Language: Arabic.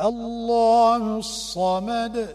الله الصمد